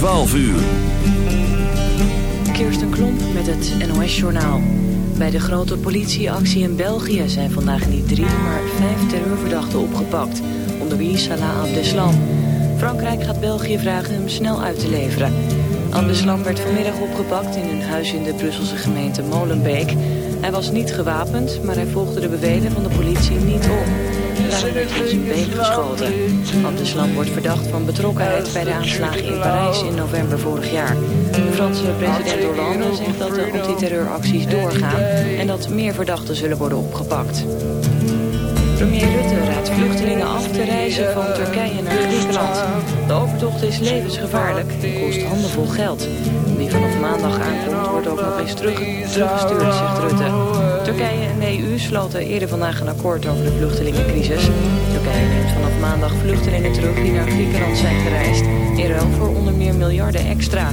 12 uur. Kirsten Klomp met het NOS-journaal. Bij de grote politieactie in België zijn vandaag niet drie, maar vijf terreurverdachten opgepakt. Onder wie Salah Abdeslam. Frankrijk gaat België vragen hem snel uit te leveren. Abdeslam werd vanmiddag opgepakt in een huis in de Brusselse gemeente Molenbeek. Hij was niet gewapend, maar hij volgde de bevelen van de politie niet op. Hij in zijn been geschoten. Wordt verdacht van betrokkenheid bij de aanslagen in Parijs in november vorig jaar. De Franse president Hollande zegt dat de antiterreuracties doorgaan en dat meer verdachten zullen worden opgepakt. Premier Rutte raadt vluchtelingen af te reizen van Turkije naar Griekenland. De overtocht is levensgevaarlijk en kost handenvol geld. Maandag aankomt wordt ook nog eens terug, teruggestuurd, zegt Rutte. Turkije en de EU sloten eerder vandaag een akkoord over de vluchtelingencrisis. Turkije neemt vanaf maandag vluchtelingen terug die naar Griekenland zijn gereisd. In ruil voor onder meer miljarden extra.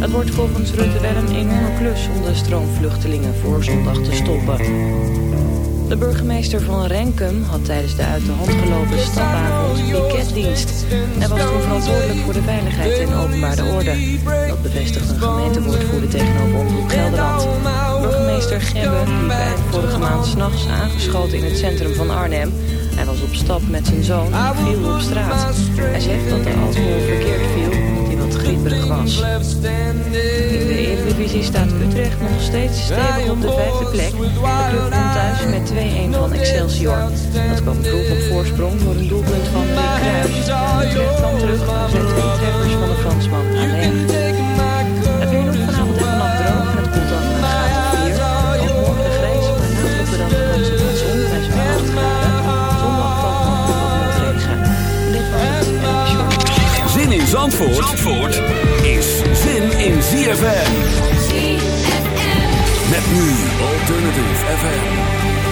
Het wordt volgens Rutte wel een enorme klus om de stroomvluchtelingen voor zondag te stoppen. De burgemeester van Renkum had tijdens de uit de hand gelopen stapavond piketdienst. Hij was toen verantwoordelijk voor de veiligheid en openbare orde. Dat bevestigt een gemeentewoordvoerder tegenover Omroep Gelderland. Burgemeester Gebbe liep eind vorige maand s'nachts aangeschoten in het centrum van Arnhem. Hij was op stap met zijn zoon en viel op straat. Hij zegt dat de alcohol verkeerd viel hij wat grieperig was. Eredivisie staat Utrecht nog steeds stevig op de vijfde plek. De club komt thuis met 2-1 van Excelsior. Dat kwam vroeg op voorsprong door een doelpunt van Rick Kruijs. Utrecht kwam terug met twee treffers van de Fransman alleen. Het weer nog vanavond en vannacht droog. Het koelt af naar een graad of 4. Ook morgen grijs, maar na op de dag kans op wat zon bij zo'n 8 graden. Zondag valt nog wat motregen. Dit was het. Zin in Zandvoort, Zandvoort ZFM. Met nu Alternative FM.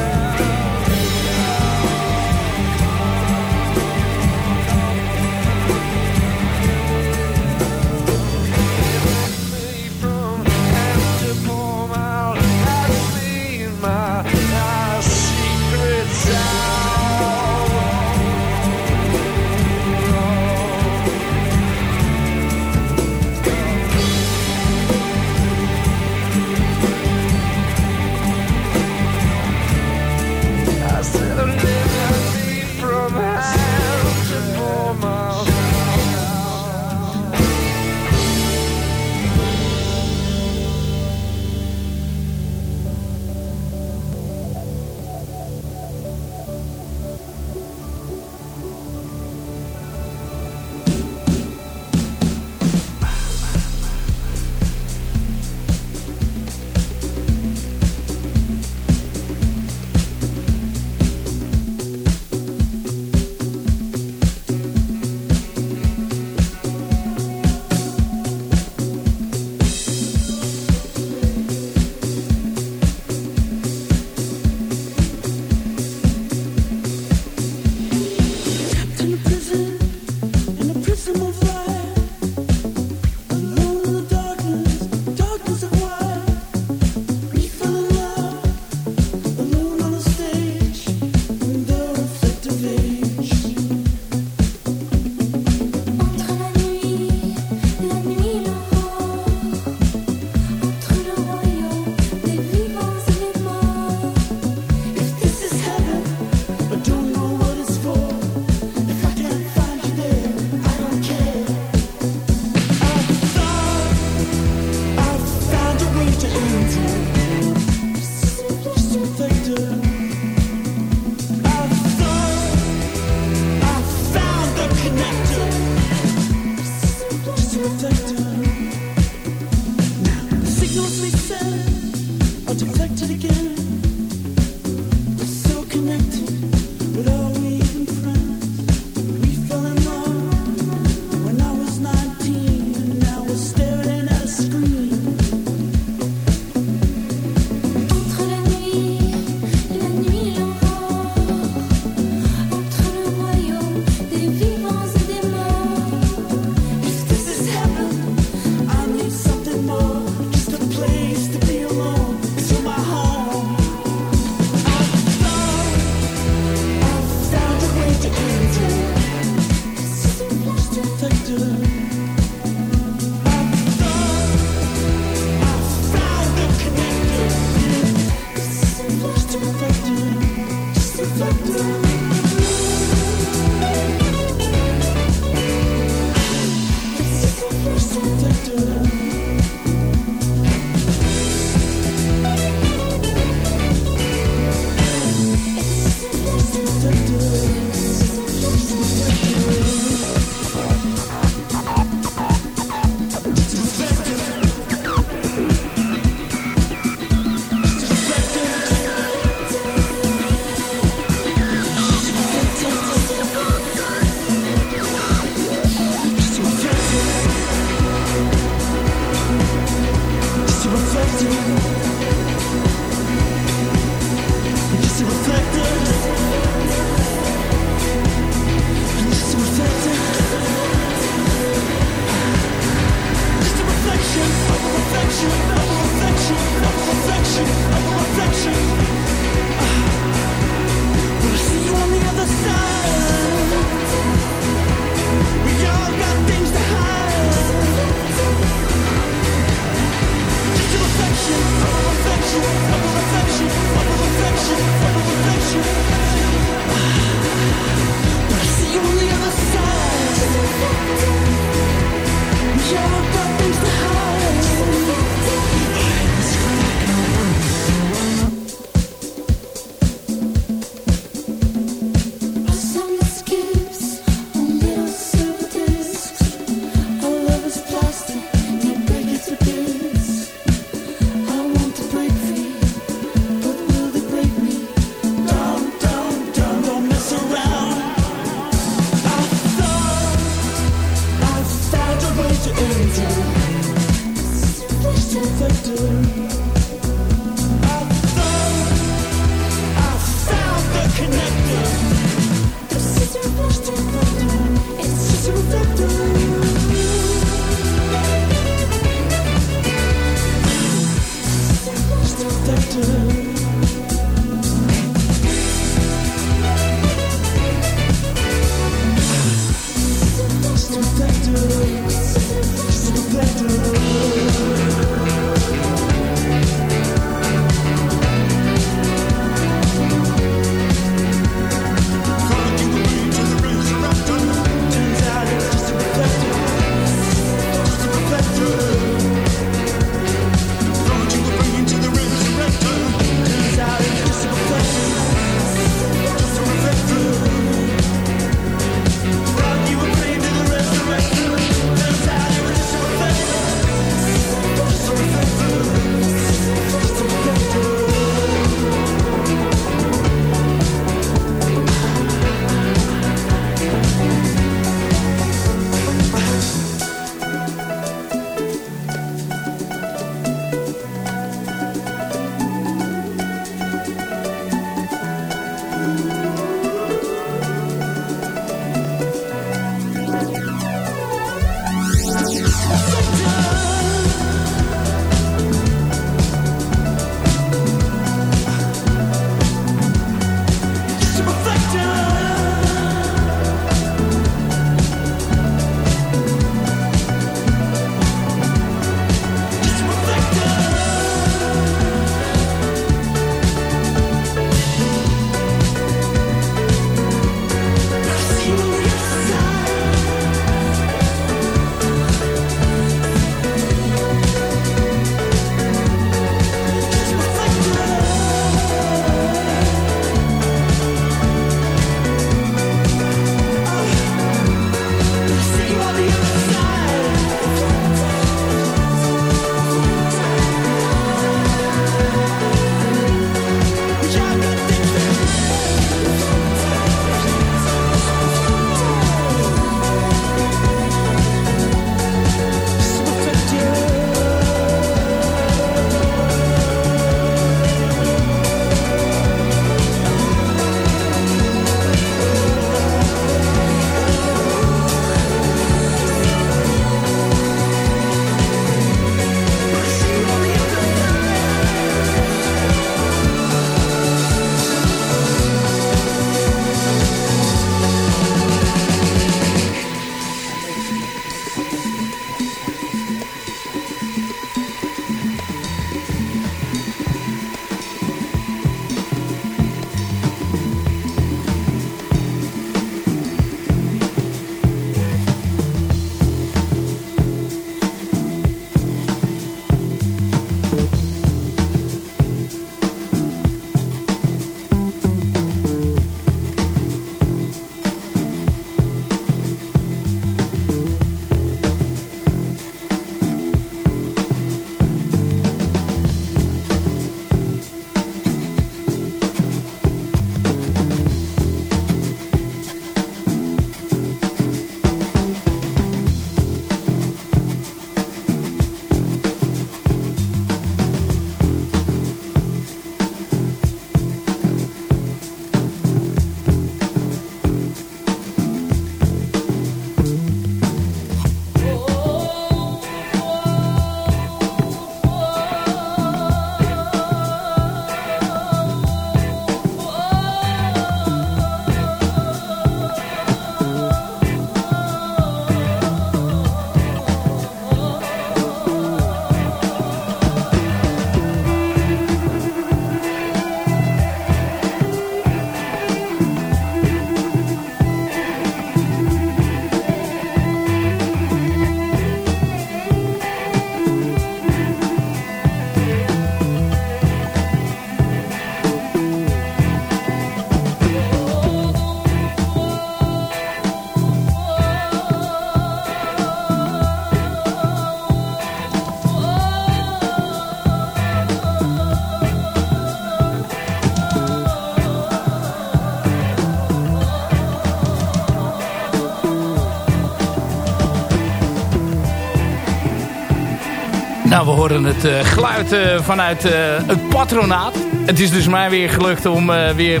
We horen het uh, geluid uh, vanuit uh, het patronaat. Het is dus mij weer gelukt om weer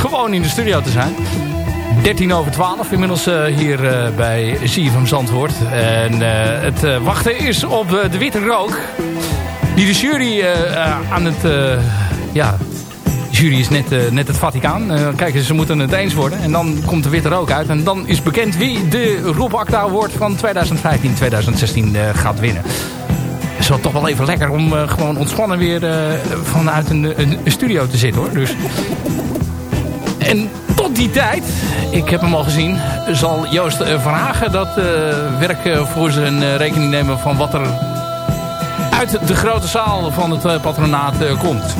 gewoon in de studio te zijn. 13 over 12 inmiddels hier bij CFM Zandvoort. En het wachten is op de witte rook. Die de jury aan het... ja, de jury is net, net het Vaticaan. kijk, ze moeten het eens worden. En dan komt de witte rook uit. En dan is bekend wie de Rob Acta Award van 2015-2016 gaat winnen is wel toch wel even lekker om uh, gewoon ontspannen weer uh, vanuit een, een, studio te zitten hoor. Dus. En tot die tijd, ik heb hem al gezien, zal Joost uh, van Hagen dat werk voor zijn rekening nemen van wat er uit de grote zaal van het patronaat komt.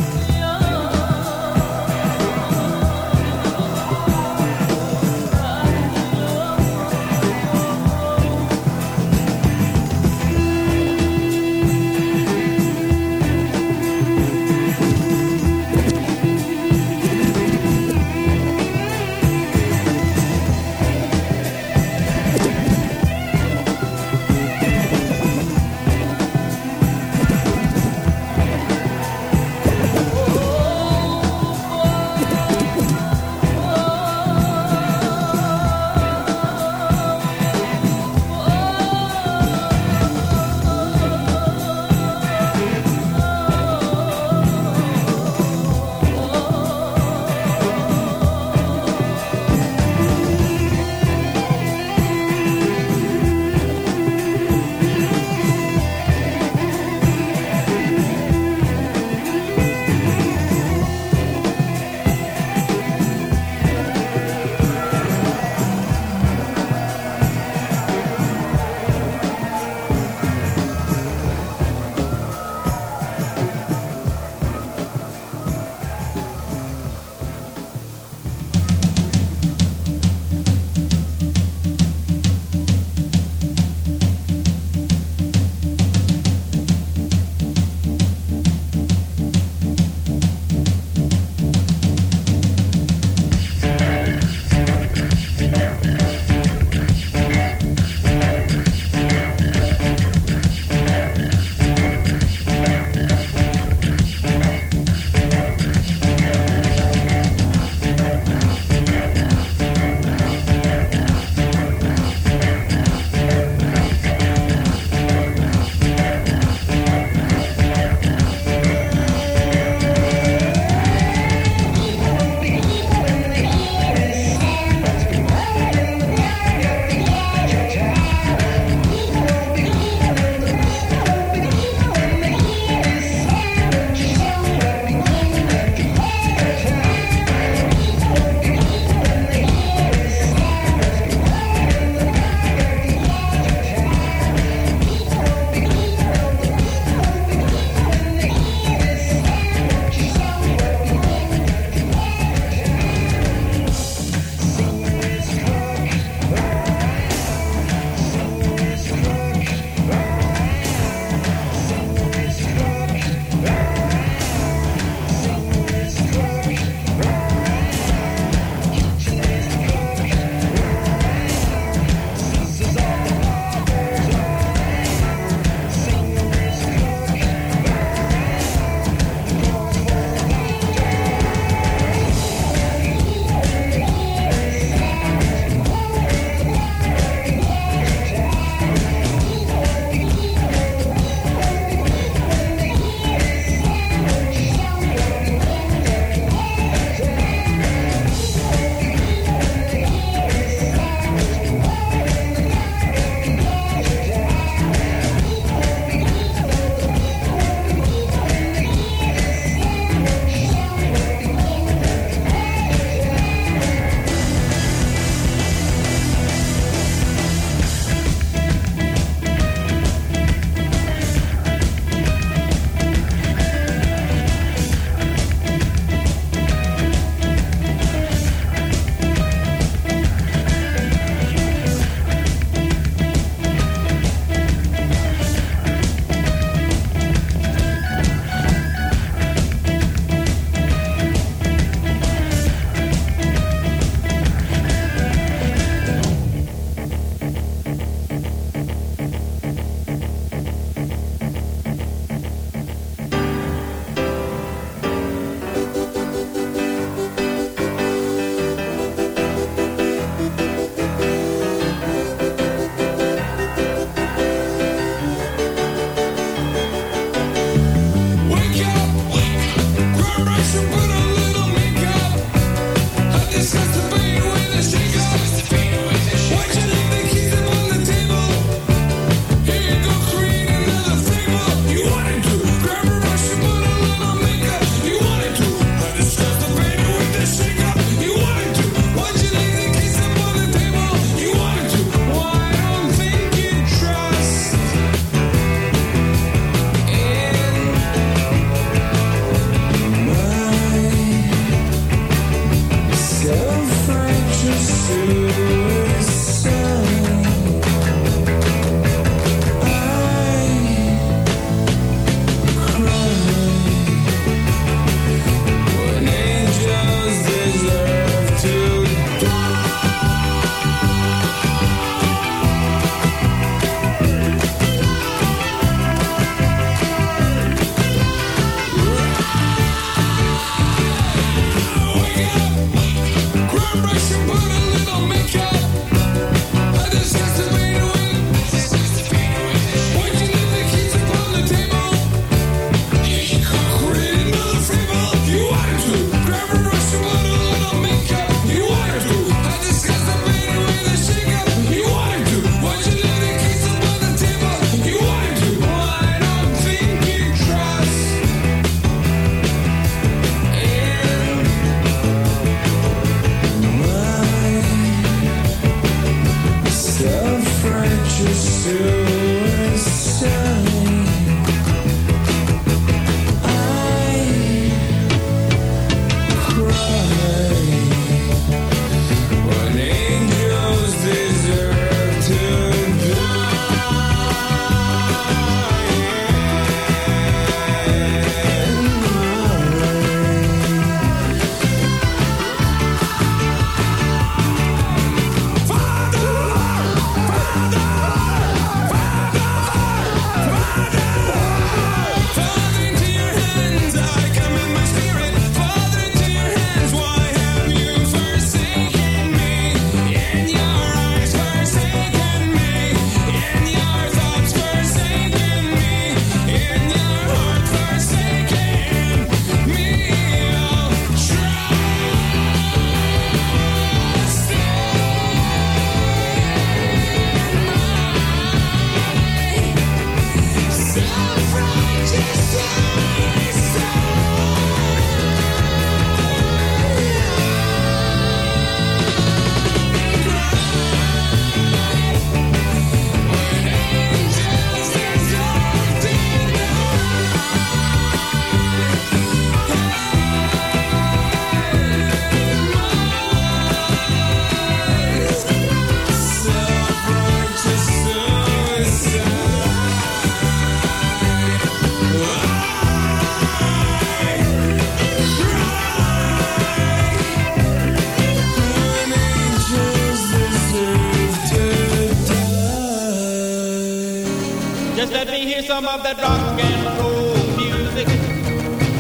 Some of that rock and roll music.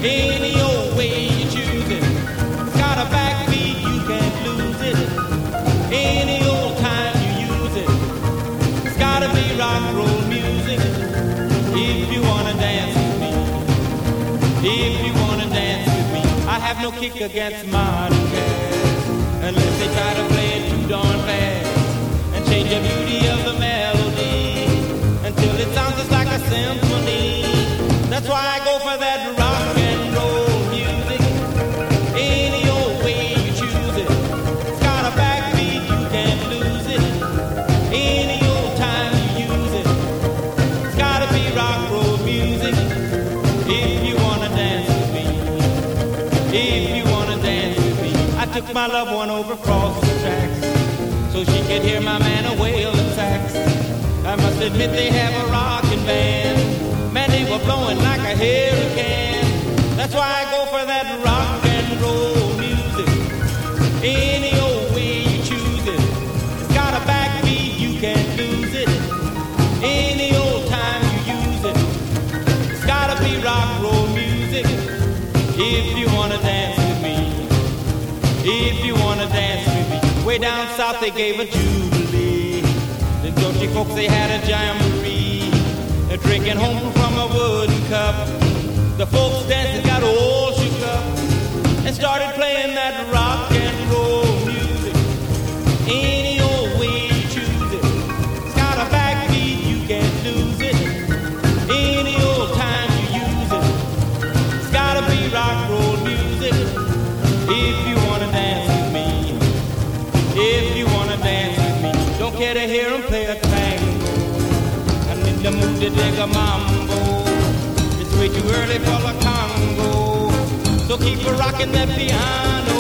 Any old way you choose it. It's got a backbeat, you can't lose it. Any old time you use it. It's gotta be rock and roll music. If you wanna dance with me. If you wanna dance with me. I have no kick against modern jazz. Unless they try to play it too darn fast. And change the beauty of the melody. It sounds just like a symphony. That's why I go for that rock and roll music. Any old way you choose it. It's got a backbeat, you can't lose it. Any old time you use it. It's gotta be rock roll music. If you wanna dance with me. If you wanna dance with me. I took my loved one over across the tracks. So she could hear my man a wailing sax. I must admit they have a rockin' band. Man, they were blowing like a hurricane. That's why I go for that rock and roll music. Any old way you choose it. It's got a backbeat, you can't lose it. Any old time you use it. It's gotta be rock and roll music. If you wanna dance with me. If you wanna dance with me. Way down south they gave a jubilee. The folks they had a jamboree. Drinking home from a wooden cup. The folks dancing got all shook up and started playing that rock to dig a mambo. It's way too early for the Congo. So keep a rocking that piano.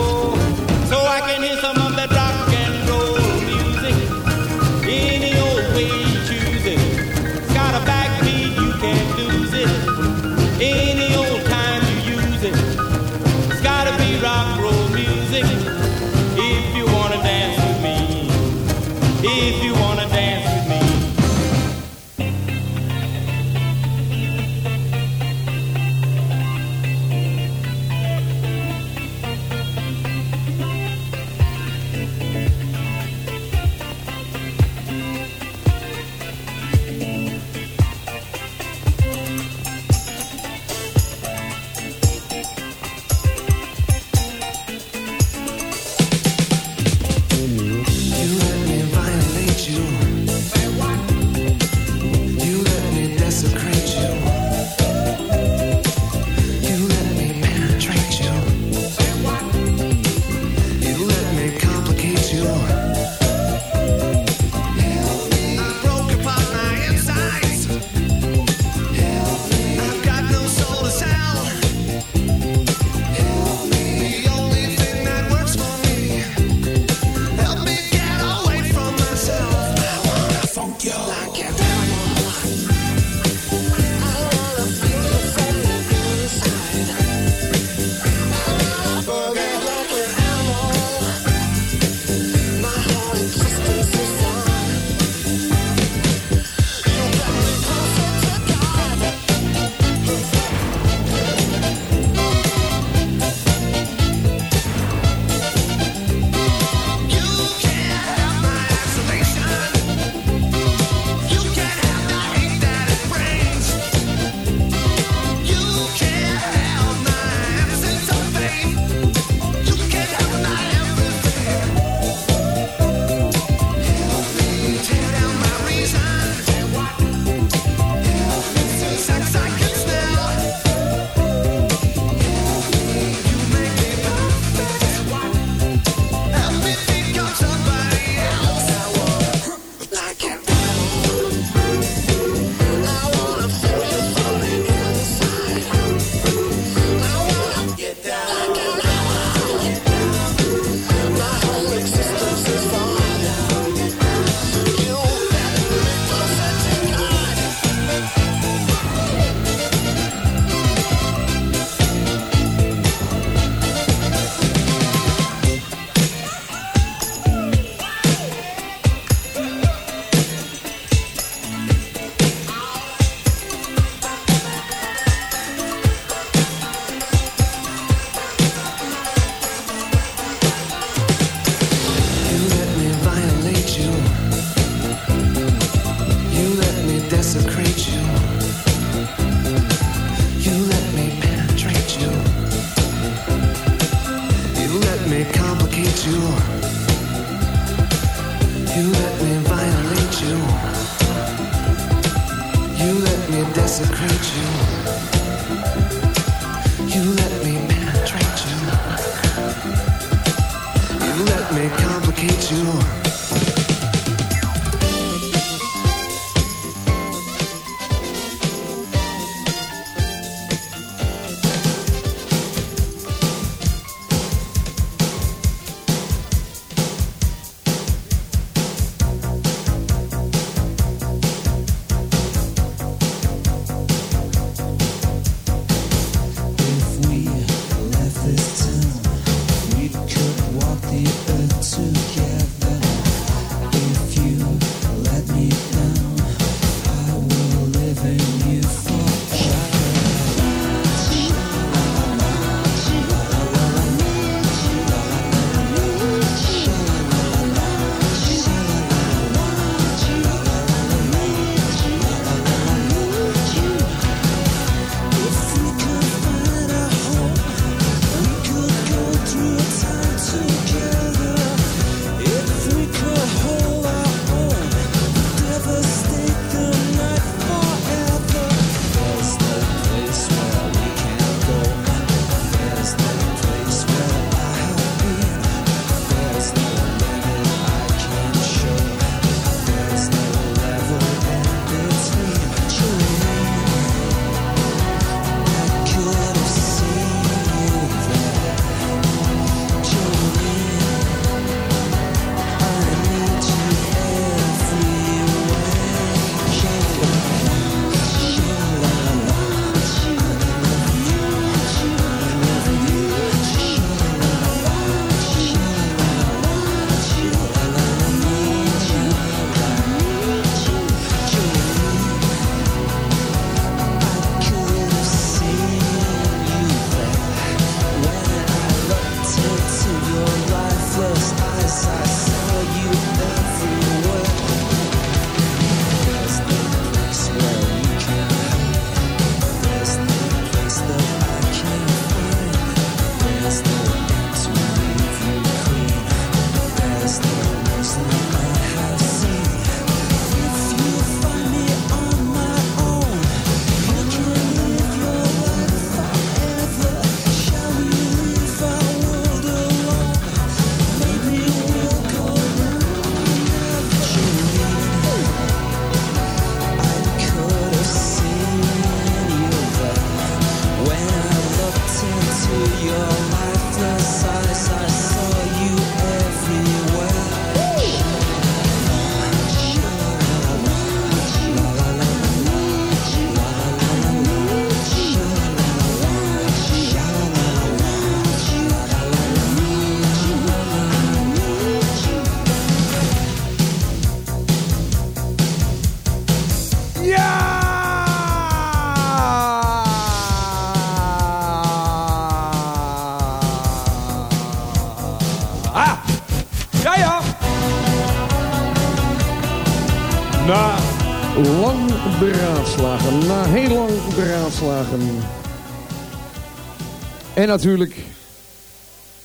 En natuurlijk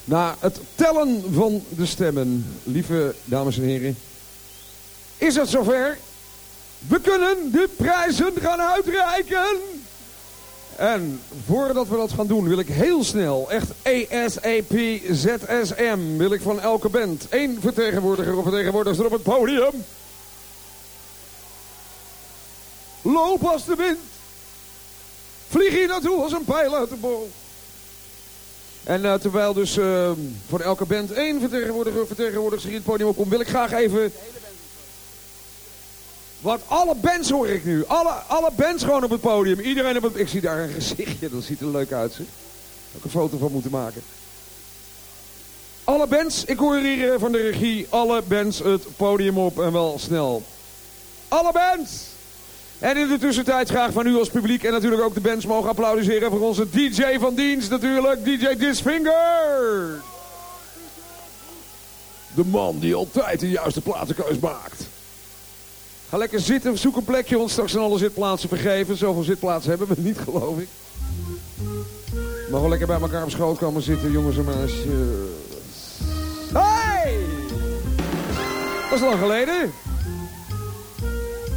na het tellen van de stemmen, lieve dames en heren, is het zover. We kunnen de prijzen gaan uitreiken. En voordat we dat gaan doen wil ik heel snel, echt ASAP ZSM, wil ik van elke band één vertegenwoordiger of vertegenwoordiger op het podium. Loop als de wind. Vlieg hier naartoe als een pijl uit de boog. En eh, terwijl dus eh, van elke band één vertegenwoordiger of vertegenwoordiger hier het podium opkomt, wil ik graag even... Wat alle bands hoor ik nu. Alle, alle bands gewoon op het podium. Iedereen op het... Ik zie daar een gezichtje. Dat ziet er leuk uit. Zeg. Ook een foto van moeten maken. Alle bands. Ik hoor hier eh, van de regie. Alle bands het podium op. En wel snel. Alle bands. En in de tussentijd graag van u als publiek. En natuurlijk ook de bands mogen applaudisseren voor onze DJ van dienst natuurlijk. DJ Disfinger. De man die altijd de juiste platenkeus maakt. Ga lekker zitten, zoek een plekje, want straks zijn alle zitplaatsen vergeven. Zoveel zitplaatsen hebben we niet, geloof ik. Maar wel lekker bij elkaar op schoot komen zitten, jongens en meisjes. Hey! Dat is lang geleden.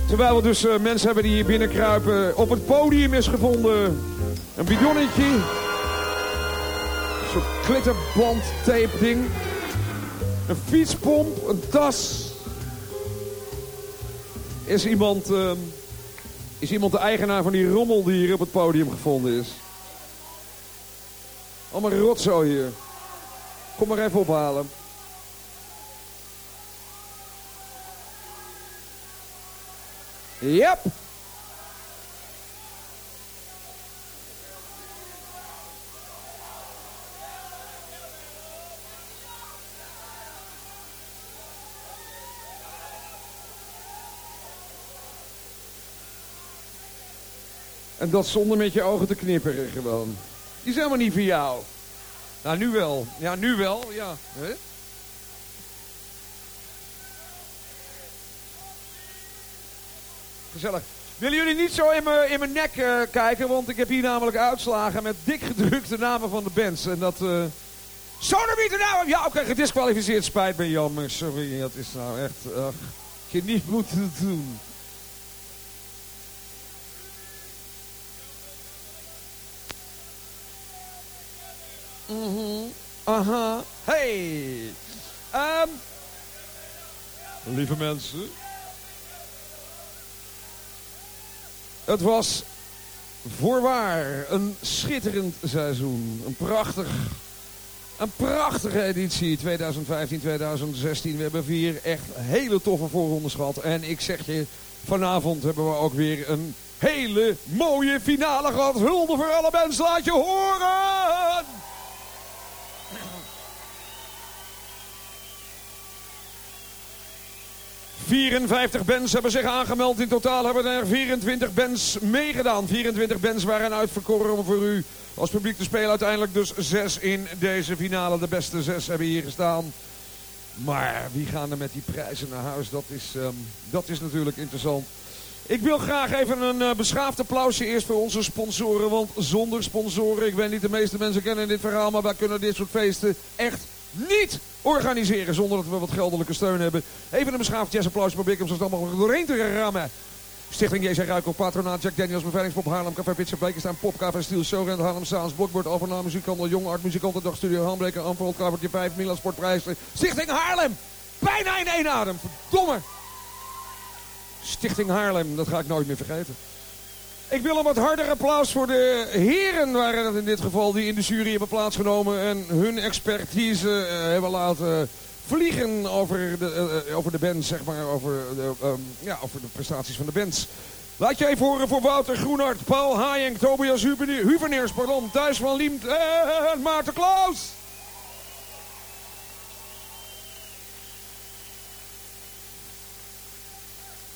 Terwijl we dus eh, mensen hebben die hier binnenkruipen. Op het podium is gevonden een bidonnetje. Een soort klitterband tape ding. Een fietspomp, een tas. Is iemand, ehm, is iemand de eigenaar van die rommel die hier op het podium gevonden is? Allemaal rotzooi hier. Kom maar even ophalen. Yep. En dat zonder met je ogen te knipperen gewoon. Die is helemaal niet voor jou. Nou, nu wel. Ja, nu wel. Ja. Hè? Gezellig. Willen jullie niet zo in mijn, nek eh, kijken? Want ik heb hier namelijk uitslagen met dik gedrukte namen van de bands. En dat... eh Sodomieten nou! Ja, oké, gedisqualificeerd. Spijt me, jammer. Sorry, dat is nou echt... ach, je niet moeten doen. Mhm. Aha. Hey. Ehm. lieve mensen. Het was voorwaar een schitterend seizoen. Een prachtig, een prachtige editie 2015-2016. We hebben vier echt hele toffe voorrondes gehad. En ik zeg je, vanavond hebben we ook weer een hele mooie finale gehad. Hulde voor alle mensen, laat je horen! ...54 bands hebben zich aangemeld. In totaal hebben er 24 bands meegedaan. 24 bands waren uitverkoren om voor u als publiek te spelen. Uiteindelijk dus zes in deze finale. De beste zes hebben hier gestaan. Maar wie gaan er met die prijzen naar huis? Dat is, ehm, dat is natuurlijk interessant. Ik wil graag even een eh, beschaafd applausje eerst voor onze sponsoren. Want zonder sponsoren, ik weet niet de meeste mensen kennen dit verhaal... maar wij kunnen dit soort feesten echt niet organiseren zonder dat we wat geldelijke steun hebben. Even een beschaafd jazzapplausje probeer ik hem zo snel mogelijk doorheen te rammen. Stichting JC Ruikel, Patronaat, Jack Daniels, Beveiligingspop, Haarlem, Café Pizza, Blekenstein, Pop, Café Steel, Showrand, Haarlem, Saans, Blokbord, Overname, Muziekhandel, Jong Art, Muzikanten, Studio, Handbreker, Amperhold, Kamertje 5, Milan Sportprijs, Stichting Haarlem! Bijna in één adem, verdomme! Stichting Haarlem, dat ga ik nooit meer vergeten. Ik wil een wat harder applaus voor de heren, waren het in dit geval, die in de jury hebben plaatsgenomen en hun expertise eh, hebben laten vliegen over de, eh, eh, over de bands, zeg maar, over de, ehm, ja, over de prestaties van de bands. Laat je even horen voor Wouter Groenhart, Paul Hayenk, Tobias Huverneers, pardon, Thijs van Liemt en Maarten Klaus.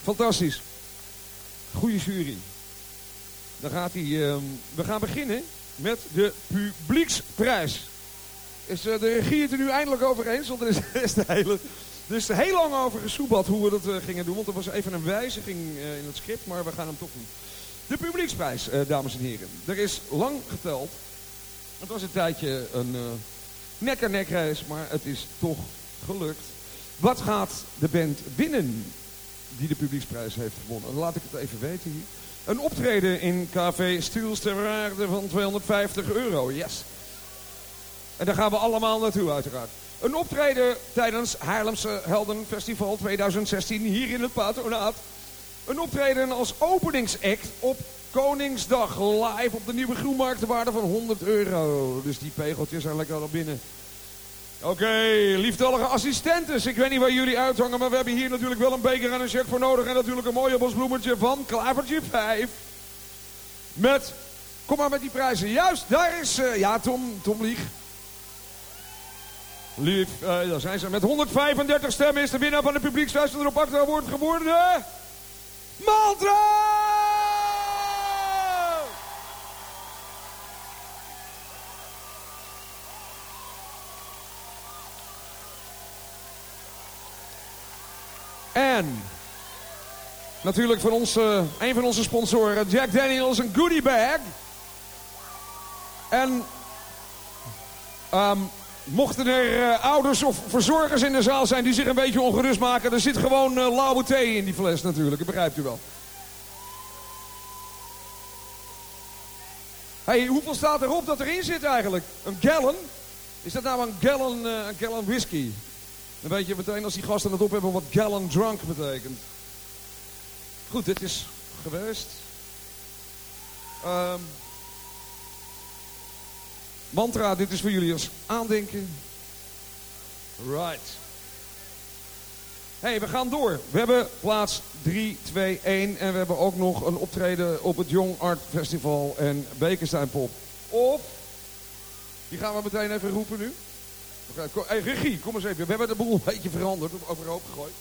Fantastisch. Goeie jury. Dan gaat hij, ehm, we gaan beginnen met de publieksprijs. Is eh, de regie het er nu eindelijk over eens? Want er is, de hele, er is heel lang over gesoebad hoe we dat eh, gingen doen. Want er was even een wijziging eh, in het script, maar we gaan hem toch doen. De publieksprijs, dames en heren. Er is lang geteld. Het was een tijdje een eh nek-aan-nek race, maar het is toch gelukt. Wat gaat de band winnen die de publieksprijs heeft gewonnen? Laat ik het even weten hier. Een optreden in Café Stuels ter waarde van 250 euro. Yes. En daar gaan we allemaal naartoe uiteraard. Een optreden tijdens Haarlemse Heldenfestival 2016 hier in het patronaat. Een optreden als openingsact op Koningsdag live op de Nieuwe Groenmarkt de waarde van 100 euro. Dus die pegeltjes zijn lekker al binnen. Oké, lieftallige assistentes. Ik weet niet waar jullie uithangen, maar we hebben hier natuurlijk wel een beker en een shirt voor nodig. En natuurlijk een mooie bosbloemetje van Klavertje 5. Met, kom maar met die prijzen. Juist, daar is, eh, ja Tom, Tom Lieg. Lief, eh, daar zijn ze. Met 135 stemmen is de winnaar van de publieksfest en erop achter wordt geworden... Mantra! En natuurlijk van ons, eh, een van onze sponsoren, Jack Daniels, een goodie bag. En ehm, mochten er eh, ouders of verzorgers in de zaal zijn die zich een beetje ongerust maken, er zit gewoon eh, lauwe thee in die fles natuurlijk, dat begrijpt u wel. hey, hoeveel staat erop dat erin zit eigenlijk? Een gallon? Is dat nou een gallon, eh, een gallon whisky? Dan weet je meteen als die gasten het op hebben wat gallon drunk betekent. Goed, dit is geweest. Ehm, mantra, dit is voor jullie als aandenken. Right. hey, we gaan door. We hebben plaats 3, 2, 1. En we hebben ook nog een optreden op het Young Art Festival en Bekenstein Pop. Of, die gaan we meteen even roepen nu. Hey, regie, kom eens even. We hebben de boel een beetje veranderd, overhoop gegooid.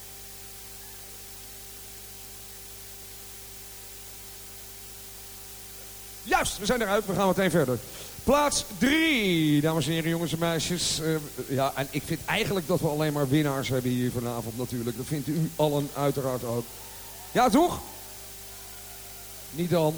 Juist, we zijn eruit. We gaan meteen verder. Plaats 3, dames en heren, jongens en meisjes. Eh, ja, en ik vind eigenlijk dat we alleen maar winnaars hebben hier vanavond natuurlijk. Dat vindt u allen uiteraard ook. Ja, toch? Niet dan.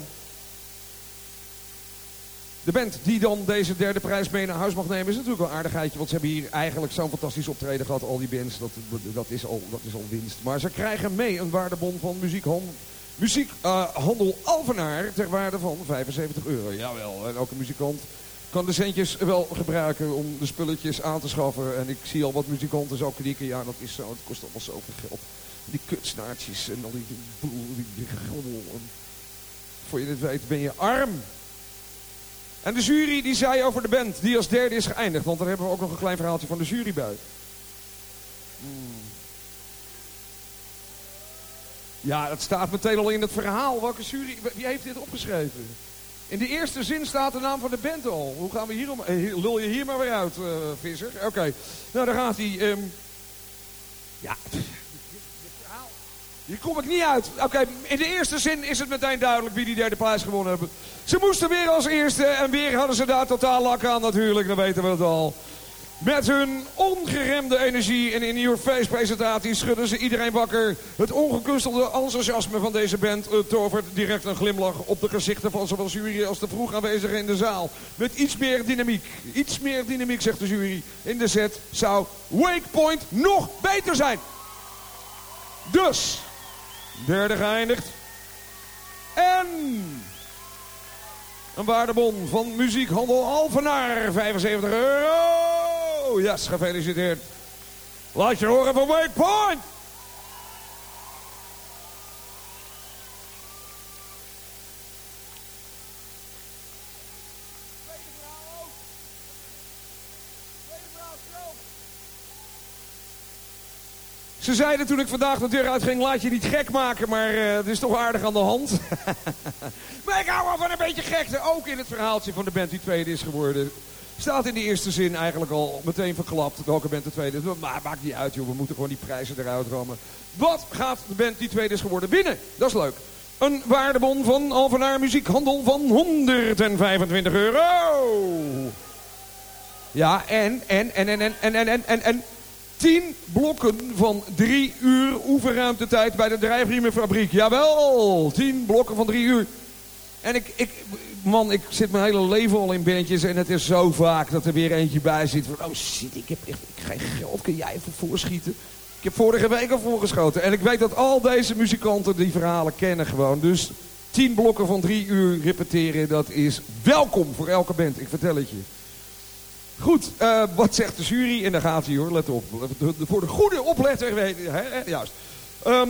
De band die dan deze derde prijs mee naar huis mag nemen is natuurlijk wel een aardigheidje. Want ze hebben hier eigenlijk zo'n fantastisch optreden gehad. Al die bands, dat, dat, is, al, dat is al winst. Maar ze krijgen mee een waardebon van muziekhandel, muziekhandel Alvenaar ter waarde van 75 euro. Jawel, en elke muzikant kan de centjes wel gebruiken om de spulletjes aan te schaffen. En ik zie al wat muzikanten zo knikken. Ja, dat is zo, het kost allemaal zoveel geld. Die kutsnaartjes en al die boel, die, die voor je het weet ben je arm. En de jury die zei over de band die als derde is geëindigd. Want daar hebben we ook nog een klein verhaaltje van de jury bij. Hmm. Ja, dat staat meteen al in het verhaal. Welke jury, wie heeft dit opgeschreven? In de eerste zin staat de naam van de band al. Hoe gaan we hier om? eh, Lul je hier maar weer uit, eh, Visser? Oké, nou daar gaat hij. ehm. ja. Hier kom ik niet uit. Oké, in de eerste zin is het meteen duidelijk wie die derde prijs gewonnen hebben. Ze moesten weer als eerste en weer hadden ze daar totaal lak aan natuurlijk, dan weten we het al. Met hun ongeremde energie en in your face presentatie schudden ze iedereen wakker. Het ongekunstelde enthousiasme van deze band tovert direct een glimlach op de gezichten van zowel jury als de vroeg aanwezigen in de zaal. Met iets meer dynamiek, iets meer dynamiek zegt de jury. In de set zou Wakepoint nog beter zijn. Dus, derde geëindigd. En een waardebon van muziekhandel Alvenaar. 75 euro. Yes, gefeliciteerd. Laat je horen van Wakepoint. Ze zeiden toen ik vandaag de deur uitging, laat je niet gek maken, maar eh, het is toch aardig aan de hand. maar ik hou wel van een beetje gekte, ook in het verhaaltje van de band die tweede is geworden. Staat in de eerste zin eigenlijk al meteen verklapt welke band de tweede is. Maar maakt niet uit joh, we moeten gewoon die prijzen eruit rammen. Wat gaat de band die tweede is geworden winnen? Dat is leuk. Een waardebon van Alvenaar Muziekhandel van 125 euro. Ja, en, en, en, en, en, en, en, en, en 10 blokken van drie uur oefenruimtetijd bij de drijfriemenfabriek. Jawel, 10 blokken van drie uur. En ik, ik, man, ik zit mijn hele leven al in bandjes en het is zo vaak dat er weer eentje bij zit. Van, oh shit, ik heb echt ik, geen geld, kun jij even voorschieten? Ik heb vorige week al voorgeschoten. En ik weet dat al deze muzikanten die verhalen kennen gewoon. Dus 10 blokken van drie uur repeteren, dat is welkom voor elke band. Ik vertel het je. Goed, eh, wat zegt de jury? En daar gaat hoor, let op. De- de- Voor de goede opletter, hè, hè, juist. Ehm,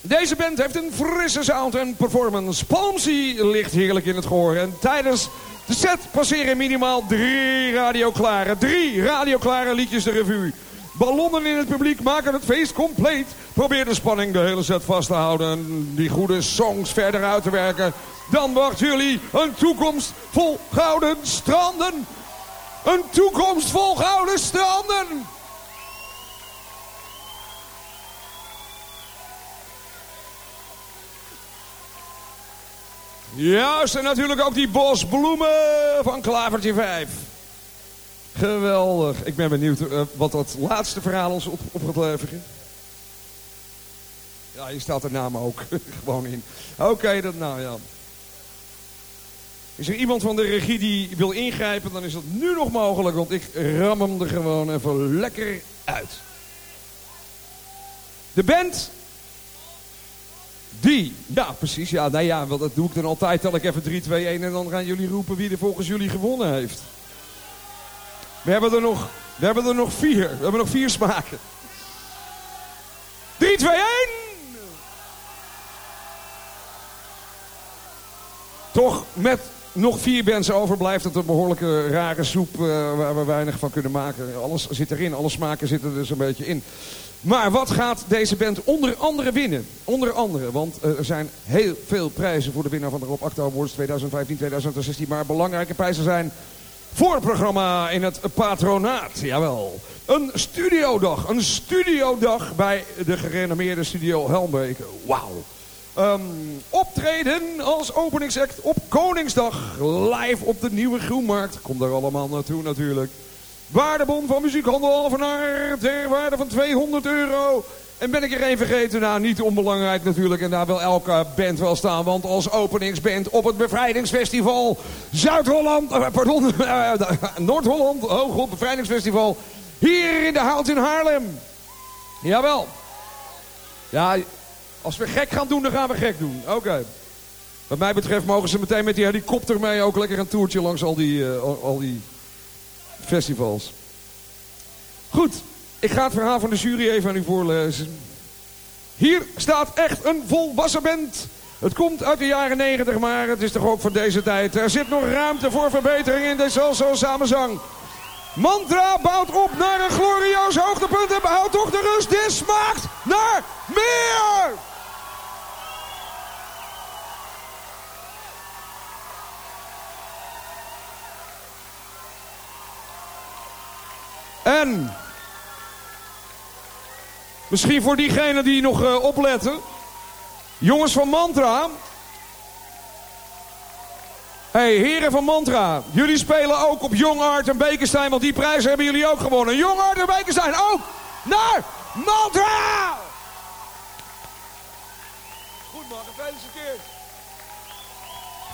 deze band heeft een frisse sound en performance. Palmsy ligt heerlijk in het gehoor. En tijdens de set passeren minimaal drie radioklare, drie radioklare liedjes de revue. Ballonnen in het publiek maken het feest compleet. Probeer de spanning de hele set vast te houden en die goede songs verder uit te werken. Dan wacht jullie een toekomst vol gouden stranden. Een toekomst vol gouden stranden. Juist, en natuurlijk ook die bosbloemen van Klavertje 5. Geweldig. Ik ben benieuwd eh, wat dat laatste verhaal ons op, op gaat leveren. Ja, hier staat de naam ook gewoon in. Oké, dat nou ja. Is er iemand van de regie die wil ingrijpen, dan is dat nu nog mogelijk, want ik ram hem er gewoon even lekker uit. De band. Die. Ja, precies. Ja, nou ja, dat doe ik dan altijd. Tel ik even 3, 2, 1 en dan gaan jullie roepen wie er volgens jullie gewonnen heeft. We hebben er nog, we hebben er nog vier. We hebben nog vier smaken. 3, 2, 1. Toch met nog vier bands over blijft het een behoorlijke rare soep eh, waar we weinig van kunnen maken. Alles zit erin, alle smaken zitten er dus een beetje in. Maar wat gaat deze band onder andere winnen? Onder andere, want eh, er zijn heel veel prijzen voor de winnaar van de Rob Acta Awards 2015-2016. Maar belangrijke prijzen zijn voor programma in het patronaat. Jawel. Een studiodag. Een studiodag bij de gerenommeerde studio Helmbeek. Wauw. Ehm, optreden als openingsact op Koningsdag. Live op de Nieuwe Groenmarkt. Kom daar allemaal naartoe natuurlijk. Waardebon van muziekhandel Alvenaar ter waarde van 200 euro. En ben ik er één vergeten? Nou, niet onbelangrijk natuurlijk. En daar wil elke band wel staan. Want als openingsband op het Bevrijdingsfestival Zuid-Holland... eh, pardon, eh, Noord-Holland. Oh Bevrijdingsfestival. Hier in de Hout in Haarlem. Jawel. Ja, als we gek gaan doen, dan gaan we gek doen. Oké. Wat mij betreft mogen ze meteen met die helikopter mee ook lekker een toertje langs al die, eh, al, die festivals. Goed, ik ga het verhaal van de jury even aan u voorlezen. Hier staat echt een volwassen band. Het komt uit de jaren 90, maar het is toch ook van deze tijd. Er zit nog ruimte voor verbetering in deze salsa samenzang. Mantra bouwt op naar een glorieus hoogtepunt en behoudt toch de rust. Dit smaakt naar meer! En misschien voor diegenen die nog eh, opletten. Jongens van Mantra. hey, heren van Mantra. Jullie spelen ook op Jong Art en Bekenstein, want die prijzen hebben jullie ook gewonnen. Jong Art en Bekenstein ook naar Mantra! Goed man, gefeliciteerd.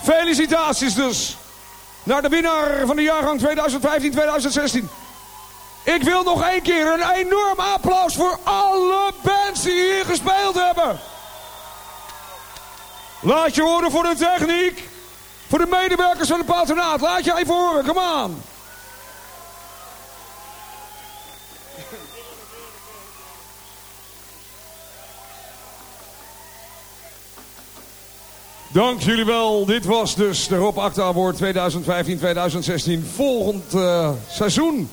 Felicitaties dus. Naar de winnaar van de jaargang 2015-2016. Ik wil nog één keer een enorm applaus voor alle bands die hier gespeeld hebben. Laat je horen voor de techniek. Voor de medewerkers van de patronaat. Laat je even horen, come on. Dank jullie wel. Dit was dus de Rob Acta Award 2015-2016. Volgend eh, seizoen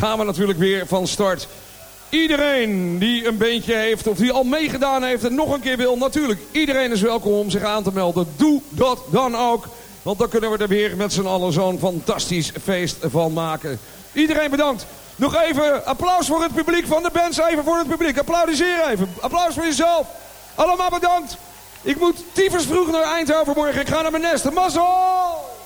gaan we natuurlijk weer van start. Iedereen die een beentje heeft of die al meegedaan heeft en nog een keer wil, natuurlijk. Iedereen is welkom om zich aan te melden. Doe dat dan ook. Want dan kunnen we er weer met z'n allen zo'n fantastisch feest van maken. Iedereen bedankt. Nog even applaus voor het publiek van de bands. Even voor het publiek. Applaudisseer even. Applaus voor jezelf. Allemaal bedankt. Ik moet tyfus vroeg naar Eindhoven morgen. Ik ga naar mijn nest. Mazzel!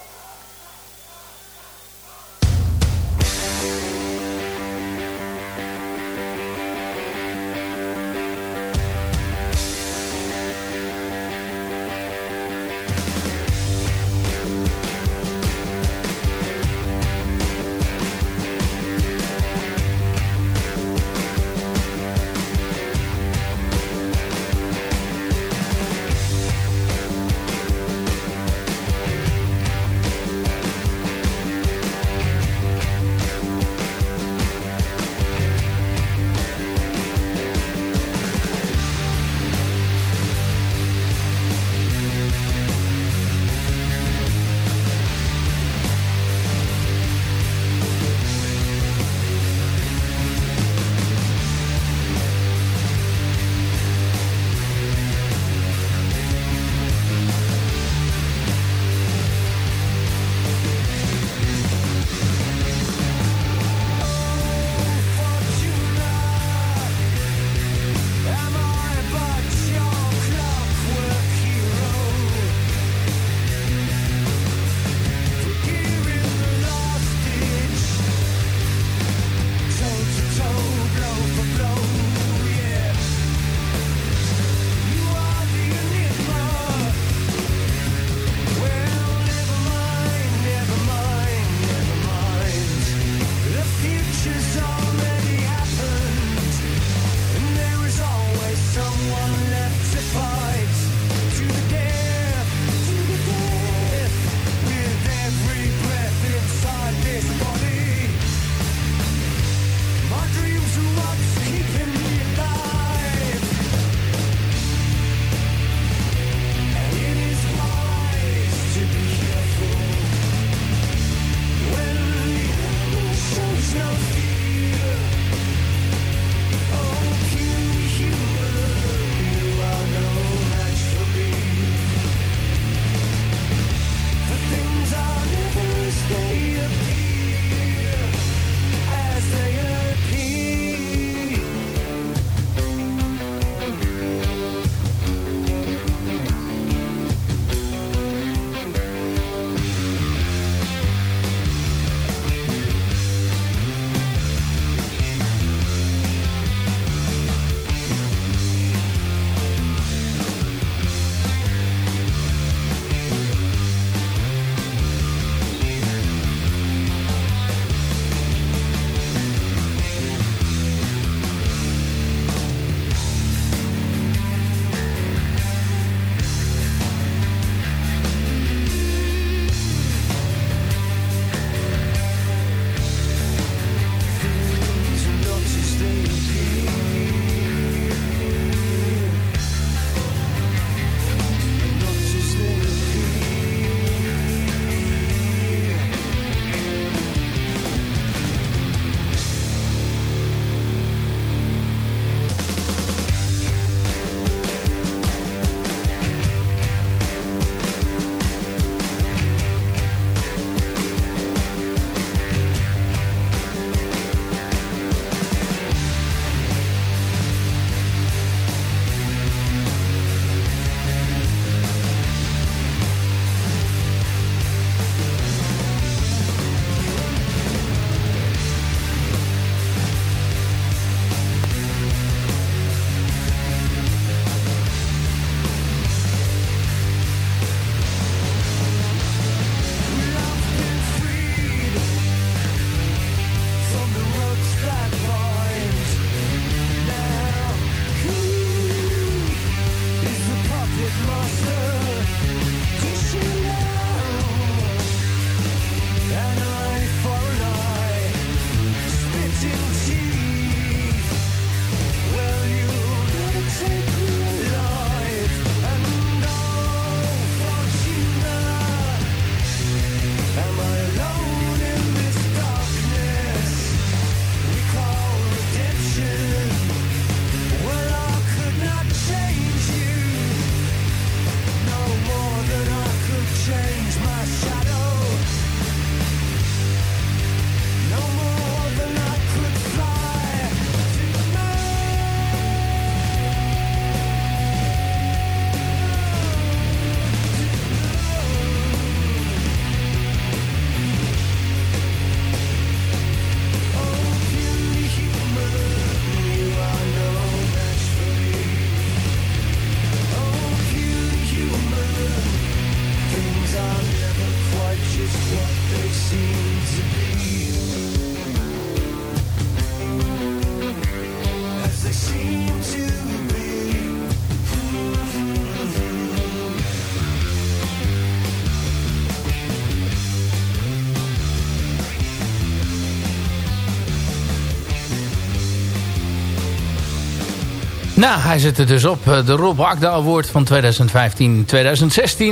Nou, hij zit er dus op. De Rob Akda Award van 2015-2016.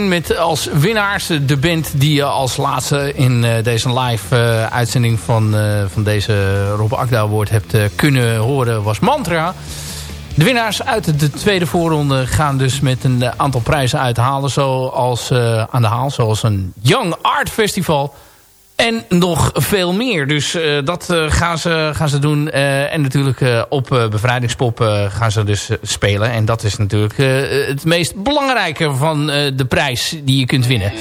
Met als winnaars de band die je als laatste in deze live uitzending van, van deze Rob Akda Award hebt kunnen horen was Mantra. De winnaars uit de tweede voorronde gaan dus met een aantal prijzen uithalen. Zoals aan de haal. Zoals een Young Art Festival. En nog veel meer. Dus uh, dat uh, gaan, ze, gaan ze doen. en natuurlijk op Bevrijdingspop gaan ze dus spelen. En dat is natuurlijk het meest belangrijke van de prijs die je kunt winnen.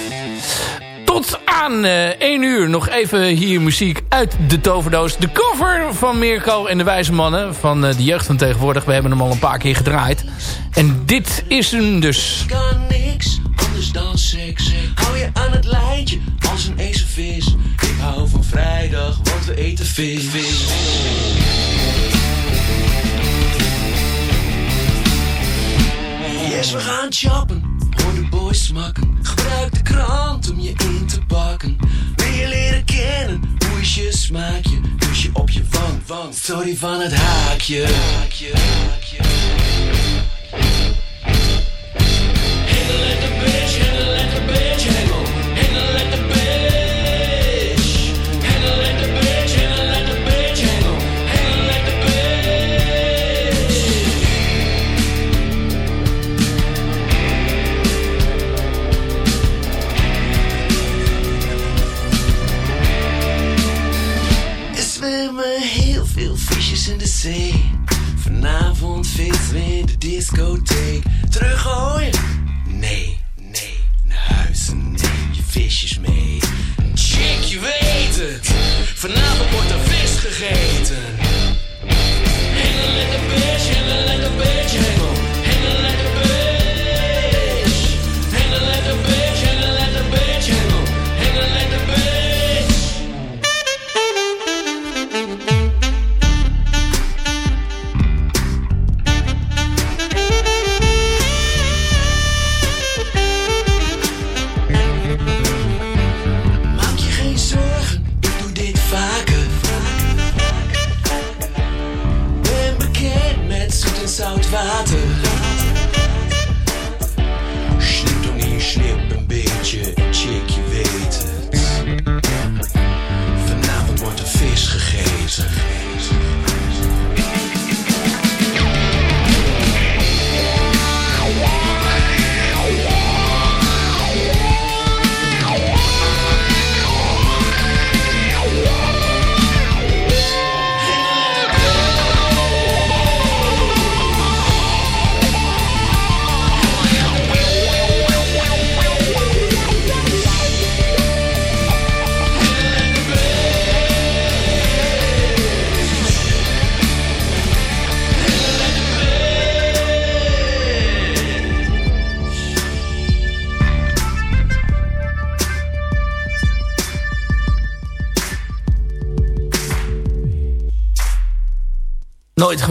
Tot aan uh, 1 uur nog even hier muziek uit de toverdoos. De cover van Mirko en de Wijze Mannen van de jeugd van tegenwoordig. We hebben hem al een paar keer gedraaid. En dit is hem dus. kan niks dan seks. Hou je aan het lijntje als een ezelvis. Ik hou van vrijdag, want we eten vis. vis. Yes, we gaan choppen. Hoor de boys smakken. Gebruik de krant om je in te pakken. Wil je leren kennen? Hoe is je smaakje? Dus je op je wang, wang. Sorry van het haakje. haakje, haakje. Vanavond feest weer de discotheek. Teruggooien? Visjes mee. Chick, je weet het. Vanavond wordt er vis gegeten. At the bitch, at the bitch. Handle at the bitch.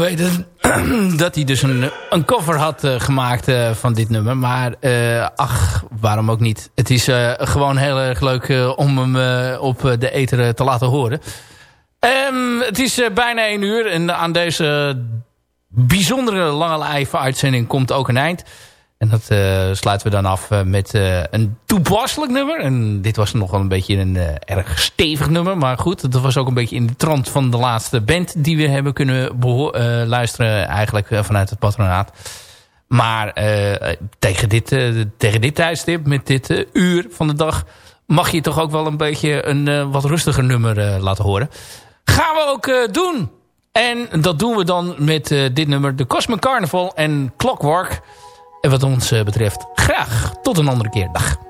dat hij dus een, een cover had eh, gemaakt eh, van dit nummer. Maar eh, ach, waarom ook niet. Het is gewoon heel erg leuk om hem op de ether te laten horen. Ehm, het is bijna één uur en aan deze bijzondere lange live uitzending komt ook een eind. En dat eh, sluiten we dan af eh, met eh, een toepasselijk nummer. En dit was nog wel een beetje een erg stevig nummer. Maar goed, dat was ook een beetje in de trant van de laatste band... die we hebben kunnen luisteren eigenlijk vanuit het patronaat. Maar tegen, dit, tegen dit tijdstip, met dit uur van de dag... mag je toch ook wel een beetje een wat rustiger nummer laten horen. Gaan we ook doen. En dat doen we dan met dit nummer. De Cosmic Carnival en Clockwork... En wat ons eh, betreft, graag tot een andere keer. Dag.